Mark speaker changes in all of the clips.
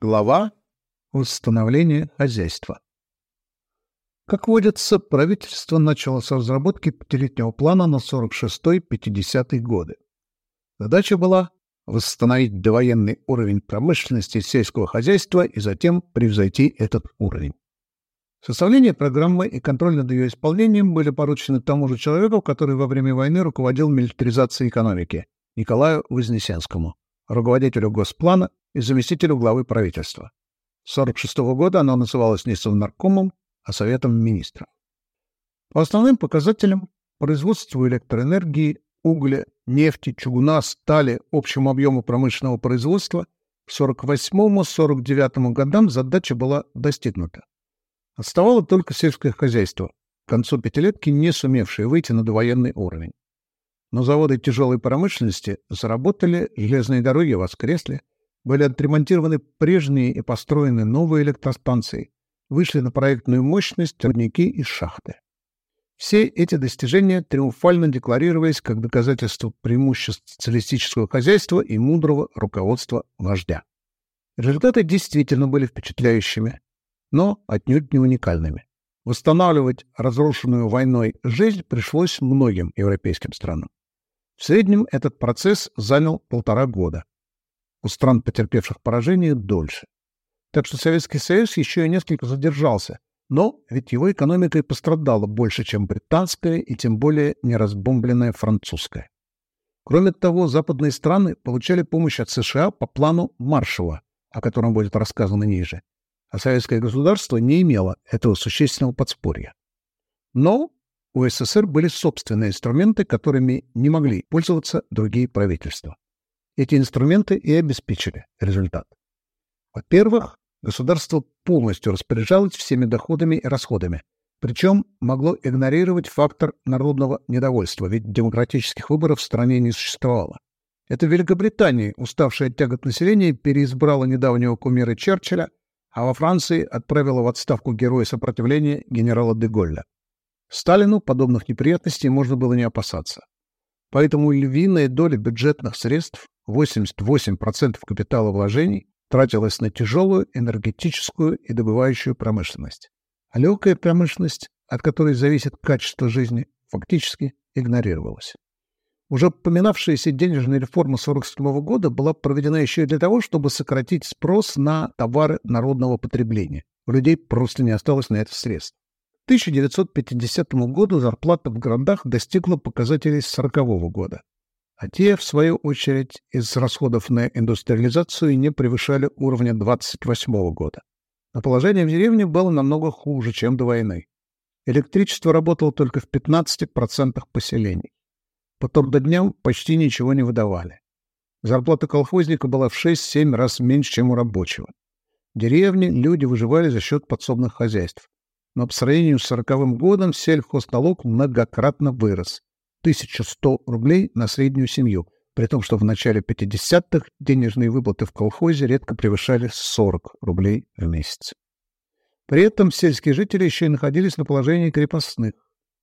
Speaker 1: Глава «Восстановление хозяйства». Как водится, правительство начало с разработки пятилетнего плана на 46-50 годы. Задача была восстановить довоенный уровень промышленности и сельского хозяйства и затем превзойти этот уровень. Составление программы и контроль над ее исполнением были поручены тому же человеку, который во время войны руководил милитаризацией экономики – Николаю Вознесенскому, руководителю Госплана и заместителю главы правительства. С 1946 года оно называлось не Совнаркомом, а Советом министров. По основным показателям производству электроэнергии, угля, нефти, чугуна, стали, общему объему промышленного производства к 1948-1949 годам задача была достигнута. Отставало только сельское хозяйство, к концу пятилетки не сумевшее выйти на довоенный уровень. Но заводы тяжелой промышленности заработали, железные дороги воскресли, были отремонтированы прежние и построены новые электростанции, вышли на проектную мощность рудники и шахты. Все эти достижения триумфально декларировались как доказательство преимуществ социалистического хозяйства и мудрого руководства вождя. Результаты действительно были впечатляющими, но отнюдь не уникальными. Восстанавливать разрушенную войной жизнь пришлось многим европейским странам. В среднем этот процесс занял полтора года. У стран, потерпевших поражение, дольше. Так что Советский Союз еще и несколько задержался, но ведь его экономика и пострадала больше, чем британская и тем более неразбомбленная французская. Кроме того, западные страны получали помощь от США по плану Маршалла, о котором будет рассказано ниже, а советское государство не имело этого существенного подспорья. Но у СССР были собственные инструменты, которыми не могли пользоваться другие правительства. Эти инструменты и обеспечили результат. Во-первых, государство полностью распоряжалось всеми доходами и расходами, причем могло игнорировать фактор народного недовольства, ведь демократических выборов в стране не существовало. Это Великобритания, уставшая от тягот населения, переизбрала недавнего кумира Черчилля, а во Франции отправила в отставку героя сопротивления генерала де Голля. Сталину подобных неприятностей можно было не опасаться. Поэтому львиная доля бюджетных средств 88% капитала вложений тратилось на тяжелую энергетическую и добывающую промышленность. А легкая промышленность, от которой зависит качество жизни, фактически игнорировалась. Уже упоминавшаяся денежная реформа 1947 года была проведена еще и для того, чтобы сократить спрос на товары народного потребления. У людей просто не осталось на это средств. К 1950 году зарплата в городах достигла показателей 1940 года а те, в свою очередь, из расходов на индустриализацию не превышали уровня 28 года. Но положение в деревне было намного хуже, чем до войны. Электричество работало только в 15% поселений. По трудодням почти ничего не выдавали. Зарплата колхозника была в 6-7 раз меньше, чем у рабочего. В деревне люди выживали за счет подсобных хозяйств. Но по сравнению с 40 годом сельхозналог многократно вырос. 1100 рублей на среднюю семью, при том, что в начале 50-х денежные выплаты в колхозе редко превышали 40 рублей в месяц. При этом сельские жители еще и находились на положении крепостных.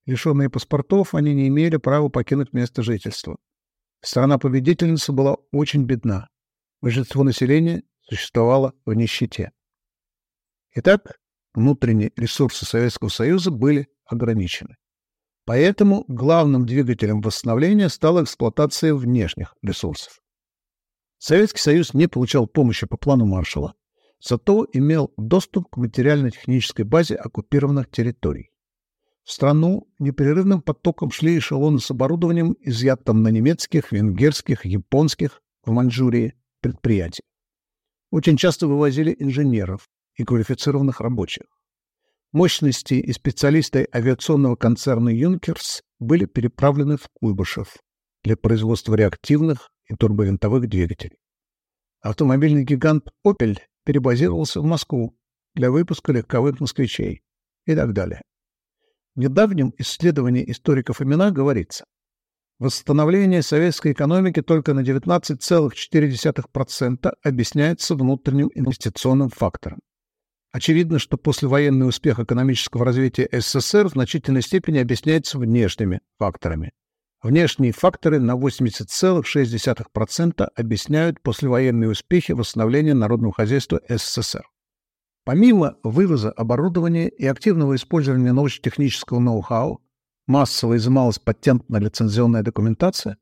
Speaker 1: Лишенные паспортов, они не имели права покинуть место жительства. Страна-победительница была очень бедна. Большинство населения существовало в нищете. Итак, внутренние ресурсы Советского Союза были ограничены. Поэтому главным двигателем восстановления стала эксплуатация внешних ресурсов. Советский Союз не получал помощи по плану Маршалла, зато имел доступ к материально-технической базе оккупированных территорий. В страну непрерывным потоком шли эшелоны с оборудованием, изъятым на немецких, венгерских, японских, в Маньчжурии предприятиях. Очень часто вывозили инженеров и квалифицированных рабочих. Мощности и специалисты авиационного концерна «Юнкерс» были переправлены в Куйбышев для производства реактивных и турбовинтовых двигателей. Автомобильный гигант «Опель» перебазировался в Москву для выпуска легковых москвичей и так далее. В недавнем исследовании историков имена говорится, восстановление советской экономики только на 19,4% объясняется внутренним инвестиционным фактором. Очевидно, что послевоенный успех экономического развития СССР в значительной степени объясняется внешними факторами. Внешние факторы на 80,6% объясняют послевоенные успехи восстановления народного хозяйства СССР. Помимо вывоза оборудования и активного использования научно-технического ноу-хау, массово изымалась патентно-лицензионная документация,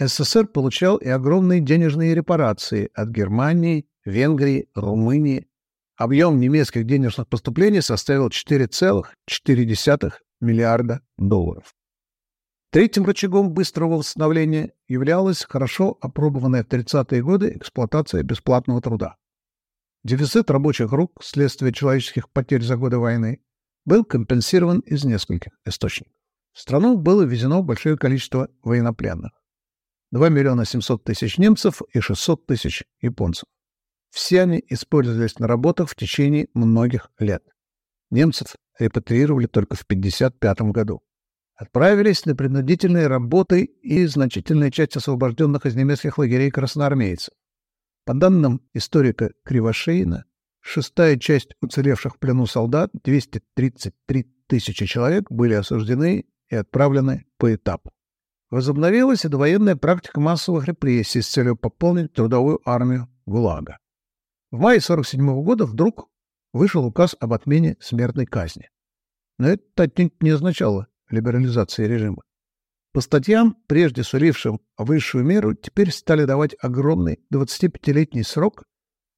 Speaker 1: СССР получал и огромные денежные репарации от Германии, Венгрии, Румынии. Объем немецких денежных поступлений составил 4,4 миллиарда долларов. Третьим рычагом быстрого восстановления являлась хорошо опробованная в 30-е годы эксплуатация бесплатного труда. Дефицит рабочих рук вследствие человеческих потерь за годы войны был компенсирован из нескольких источников. В страну было ввезено большое количество военнопленных. 2 миллиона 700 тысяч немцев и 600 тысяч японцев. Все они использовались на работах в течение многих лет. Немцев репатриировали только в 1955 году отправились на принудительные работы и значительная часть освобожденных из немецких лагерей красноармейцев. По данным историка Кривошеина, шестая часть уцелевших в плену солдат, 233 тысячи человек, были осуждены и отправлены по этапу. Возобновилась и довоенная практика массовых репрессий с целью пополнить трудовую армию ГУЛАГа. В мае 1947 года вдруг вышел указ об отмене смертной казни. Но это отнюдь не означало, либерализации режима. По статьям, прежде сулившим высшую меру, теперь стали давать огромный 25-летний срок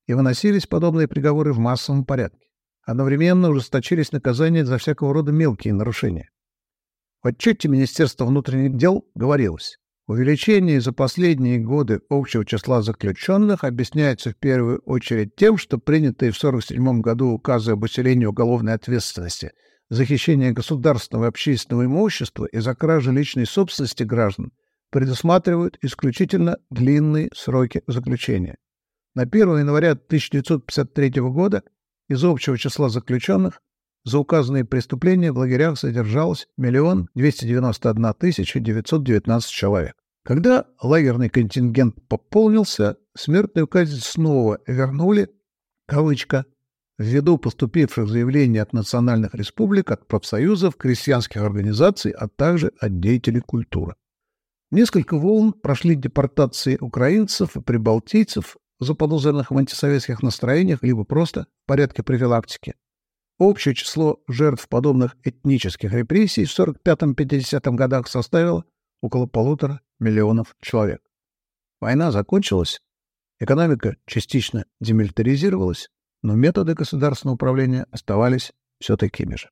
Speaker 1: и выносились подобные приговоры в массовом порядке. Одновременно ужесточились наказания за всякого рода мелкие нарушения. В отчете Министерства внутренних дел говорилось, увеличение за последние годы общего числа заключенных объясняется в первую очередь тем, что принятые в 1947 году указы об усилении уголовной ответственности – за хищение государственного и общественного имущества и за кражу личной собственности граждан предусматривают исключительно длинные сроки заключения. На 1 января 1953 года из общего числа заключенных за указанные преступления в лагерях содержалось 1 291 919 человек. Когда лагерный контингент пополнился, смертную казнь снова вернули, кавычка, ввиду поступивших заявлений от национальных республик, от профсоюзов, крестьянских организаций, а также от деятелей культуры. Несколько волн прошли депортации украинцев и прибалтийцев, заподозренных в антисоветских настроениях, либо просто в порядке профилактики. Общее число жертв подобных этнических репрессий в 45-50 годах составило около полутора миллионов человек. Война закончилась, экономика частично демилитаризировалась, но методы государственного управления оставались все такими же.